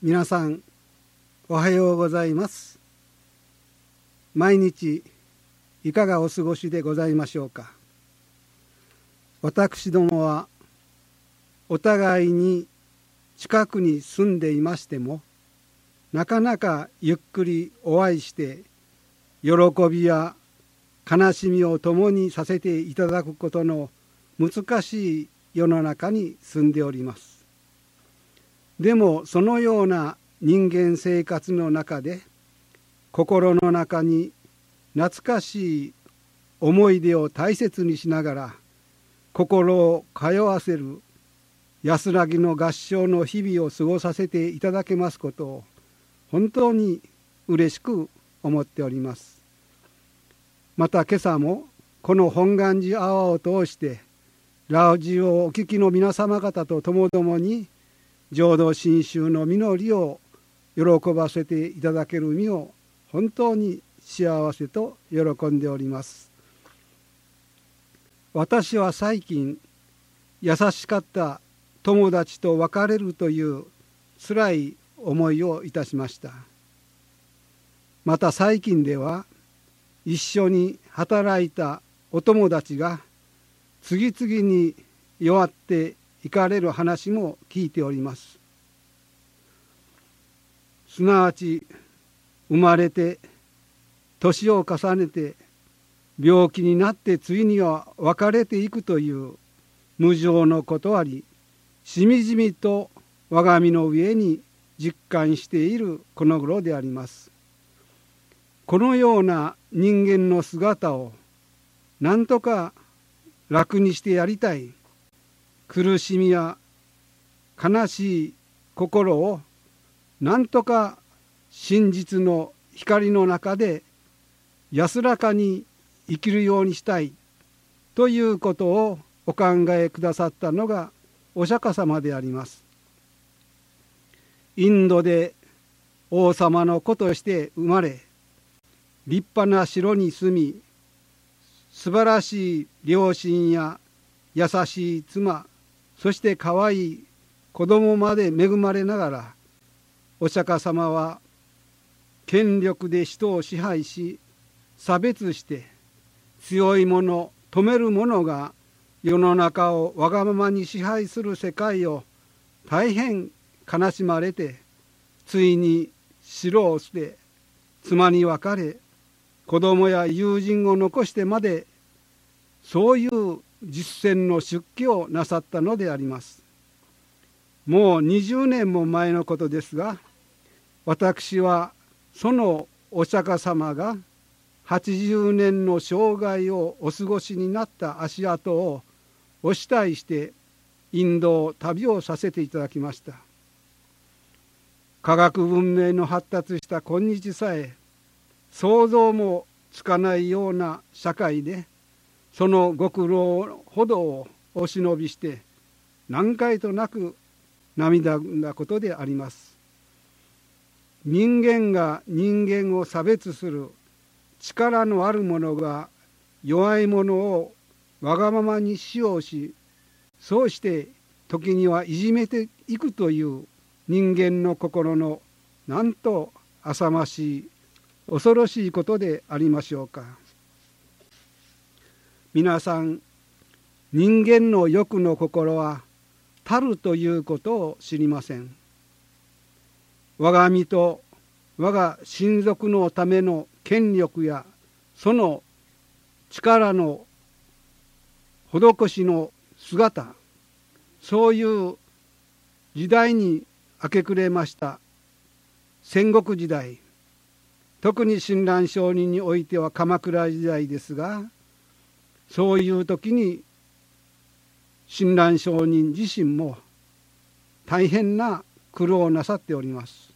皆さんおはようございます。毎日いかがお過ごしでございましょうか。私どもはお互いに近くに住んでいましてもなかなかゆっくりお会いして喜びや悲しみを共にさせていただくことの難しい世の中に住んでおります。でもそのような人間生活の中で心の中に懐かしい思い出を大切にしながら心を通わせる安らぎの合唱の日々を過ごさせていただけますことを本当に嬉しく思っております。また今朝もこの本願寺アワーを通してラジオをお聞きの皆様方とともどもに浄土真宗の実りを喜ばせていただける身を本当に幸せと喜んでおります。私は最近優しかった友達と別れるというつらい思いをいたしました。また最近では一緒に働いたお友達が次々に弱っていかれる話も聞いております。すなわち生まれて年を重ねて病気になってついには別れていくという無常のことありしみじみと我が身の上に実感しているこの頃であります。このような人間の姿をなんとか楽にしてやりたい。苦しみや悲しい心をなんとか真実の光の中で安らかに生きるようにしたいということをお考えくださったのがお釈迦様であります。インドで王様の子として生まれ立派な城に住み素晴らしい両親や優しい妻そして可愛い子供まで恵まれながらお釈迦様は権力で人を支配し差別して強いもの止める者が世の中をわがままに支配する世界を大変悲しまれてついに城を捨て妻に別れ子供や友人を残してまでそういう実践の出家をなさったのであります。もう20年も前のことですが私はそのお釈迦様が80年の生涯をお過ごしになった足跡をお慕いしてインドを旅をさせていただきました。科学文明の発達した今日さえ想像もつかないような社会でそのご苦労ほどをお忍びして何回となく涙なことであります。人間が人間を差別する力のある者が弱い者をわがままに使用しそうして時にはいじめていくという人間の心のなんと浅ましい恐ろしいことでありましょうか。皆さん人間の欲の心はたるということを知りません。我が身と我が親族のための権力やその力の施しの姿そういう時代に明け暮れました。戦国時代特に親鸞上人においては鎌倉時代ですがそういう時に親鸞上人自身も大変な苦労をなさっております。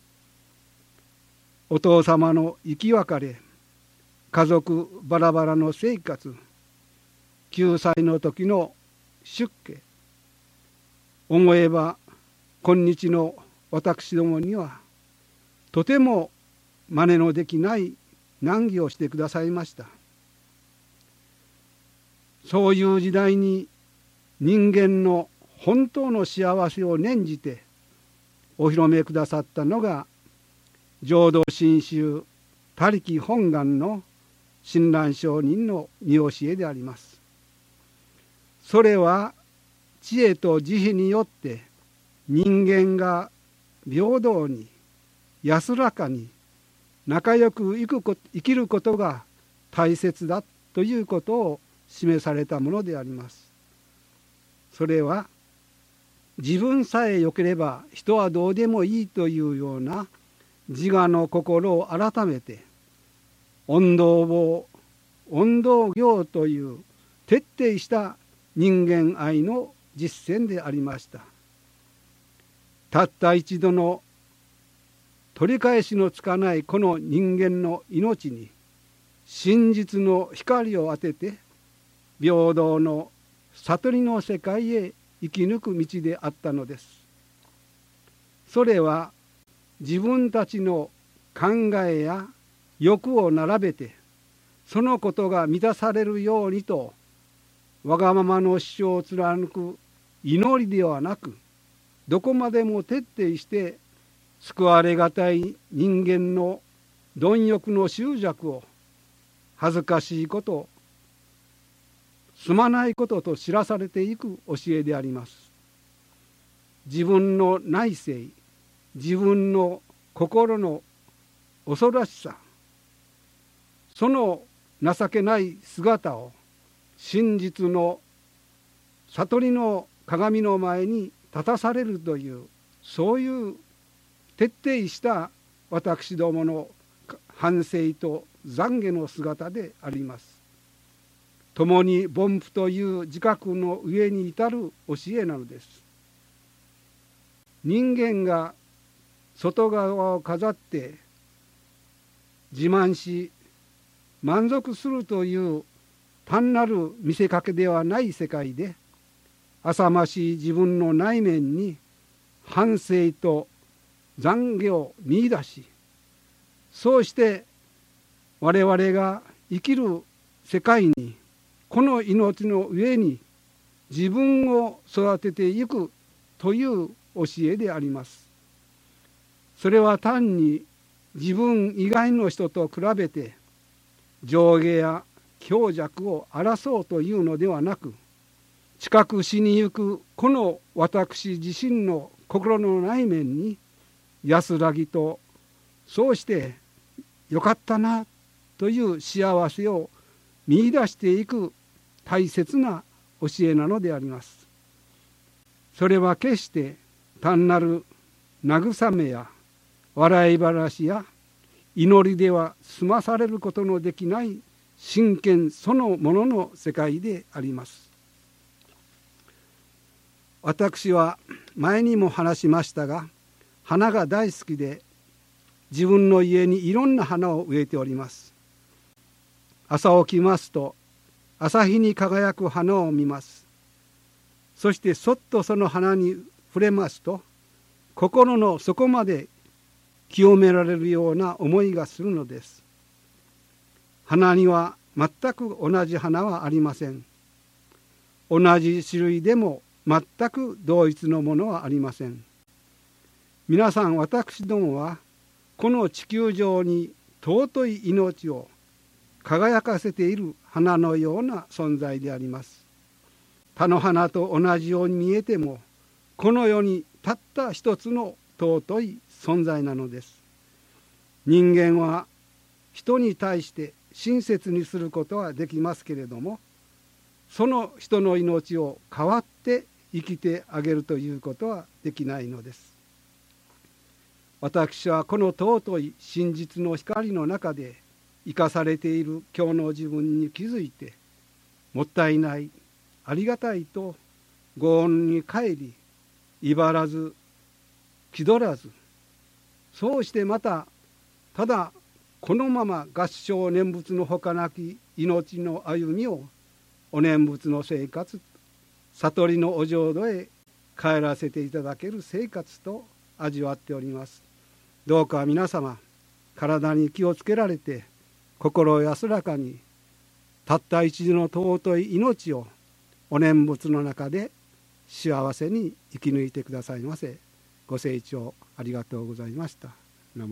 お父様の生き別れ家族バラバラの生活9歳の時の出家思えば今日の私どもにはとても真似のできない難儀をしてくださいました。そういう時代に人間の本当の幸せを念じてお披露目くださったのが浄土真宗他力本願の親鸞上人の見教えであります。それは知恵と慈悲によって人間が平等に安らかに仲良く生く生きることが大切だということを示されたものであります。それは自分さえ良ければ人はどうでもいいというような自我の心を改めて運動を運動業という徹底した人間愛の実践でありました。たった一度の取り返しのつかないこの人間の命に真実の光を当てて平等の悟りの世界へ生き抜く道であったのです。それは自分たちの考えや欲を並べてそのことが満たされるようにとわがままの主張を貫く祈りではなくどこまでも徹底して救われがたい人間の貪欲の執着を恥ずかしいことすまないことと知らされていく教えであります自分の内政自分の心の恐ろしさその情けない姿を真実の悟りの鏡の前に立たされるというそういう徹底した私どもの反省と懺悔の姿であります。共に凡夫という自覚の上に至る教えなのです。人間が外側を飾って自慢し満足するという単なる見せかけではない世界で浅ましい自分の内面に反省と懺悔を見いだしそうして我々が生きる世界にこの命の上に自分を育てていくという教えであります。それは単に自分以外の人と比べて上下や強弱を争うというのではなく近くしにゆくこの私自身の心の内面に安らぎとそうしてよかったなという幸せを見いだしていく大切な教えなのであります。それは決して単なる慰めや笑い話や祈りでは済まされることのできない真剣そのものの世界であります。私は前にも話しましたが花が大好きで自分の家にいろんな花を植えております朝起きますと朝日に輝く花を見ます。そしてそっとその花に触れますと心の底まで清められるような思いがするのです。花には全く同じ花はありません。同じ種類でも全く同一のものはありません。皆さん私どもはこの地球上に尊い命を輝かせている花のような存在であります。他の花と同じように見えてもこの世にたった一つの尊い存在なのです。人間は人に対して親切にすることはできますけれどもその人の命を代わって生きてあげるということはできないのです。私はこの尊い真実の光の中で生かされている今日の自分に気づいてもったいないありがたいとご恩に帰り威張らず気取らずそうしてまたただこのまま合唱念仏のほかなき命の歩みをお念仏の生活悟りのお浄土へ帰らせていただける生活と味わっております。どうか皆様体に気をつけられて心安らかにたった一時の尊い命をお念仏の中で幸せに生き抜いてくださいませご清聴ありがとうございました。生